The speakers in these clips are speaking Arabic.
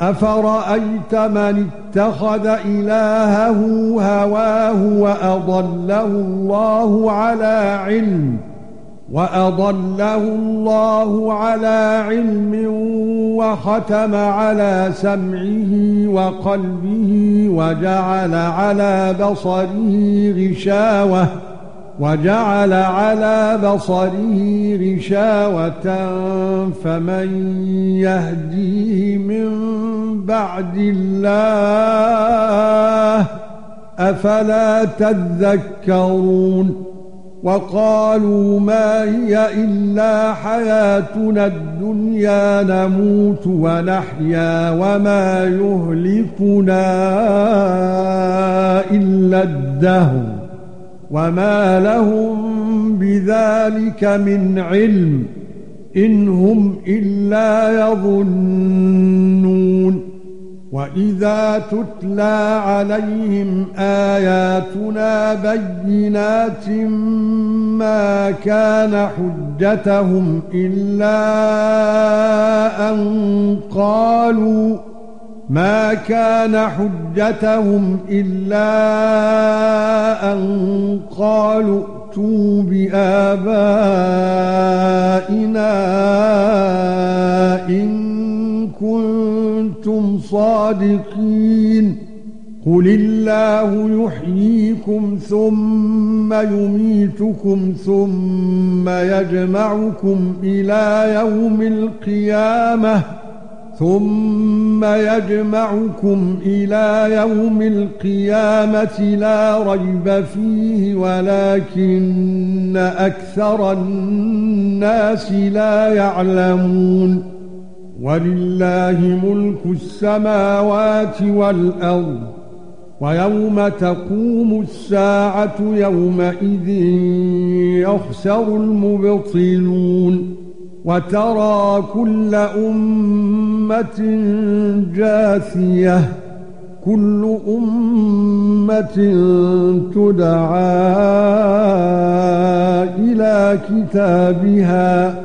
أفرأيت من اتخذ إلهه هواه وأضله الله على علم وأضله الله على علم وختم على سمعه وقلبه وجعل على بصره غشاوة وَجَعَلَ عَلَى بَصَرِهِ غِشَاوَةً فَمَن يَهْدِيهِ مِن بَعْدِ اللَّهِ أَفَلَا تَذَكَّرُونَ وَقَالُوا مَا هِيَ إِلَّا حَيَاتُنَا الدُّنْيَا نَمُوتُ وَنَحْيَا وَمَا يُهْلِكُنَا إِلَّا الدَّهْرُ وَمَا لَهُم بِذَلِكَ مِنْ عِلْمٍ إِنْ هُمْ إِلَّا يَظُنُّونَ وَإِذَا تُتْلَى عَلَيْهِمْ آيَاتُنَا بَيِّنَاتٍ مَا كَانَ حُجَّتُهُمْ إِلَّا أَن قَالُوا ما كان حجتهم الا ان قالوا ائتوا بآبائنا ان كنتم صادقين. قل الله يحييكم ثم يميتكم ثم يجمعكم إلى يوم القيامة ثُمَّ يَجْمَعُكُمْ إِلَى يَوْمِ الْقِيَامَةِ لَا رَيْبَ فِيهِ وَلَكِنَّ أَكْثَرَ النَّاسِ لَا يَعْلَمُونَ. وَلِلَّهِ مُلْكُ السَّمَاوَاتِ وَالْأَرْضِ وَيَوْمَ تَقُومُ السَّاعَةُ يَوْمَئِذٍ يَخْسَرُ الْمُبْطِلُونَ وَتَرَى كُلَّ أُمَّةٍ جَاثِيَةً كُلُّ أُمَّةٍ تُدْعَى إِلَى كِتَابِهَا.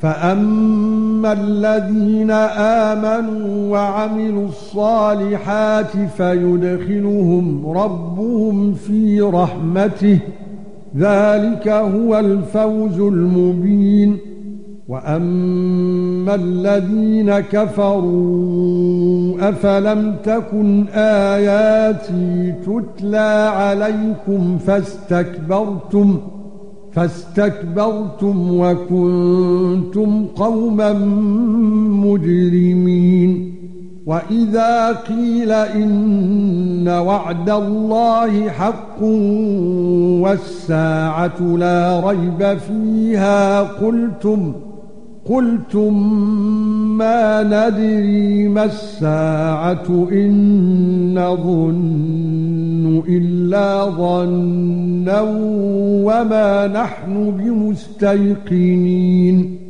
فَأَمَّا الَّذِينَ آمَنُوا وَعَمِلُوا الصَّالِحَاتِ فَيُدْخِلُهُمْ رَبُّهُمْ فِي رَحْمَتِهِ ذَلِكَ هُوَ الْفَوْزُ الْمُبِينُ وَأَمَّا الَّذِينَ كَفَرُوا أَفَلَمْ تَكُنْ آيَاتِي تُتْلَى عَلَيْكُمْ فَاسْتَكْبَرْتُمْ فَاسْتَكْبَرْتُمْ وَكُنْتُمْ قَوْمًا مُجْرِمِينَ. وَإِذَا قِيلَ إِنَّ وَعْدَ اللَّهِ حَقٌّ وَالسَّاعَةُ لَا رَيْبَ فِيهَا قُلْتُمْ قُلْتُم مَّا نَدْرِي مَا السَّاعَةُ إِن نَّظُنُّ إِلَّا ظَنًّا وَمَا نَحْنُ بِمُسْتَيْقِنِينَ.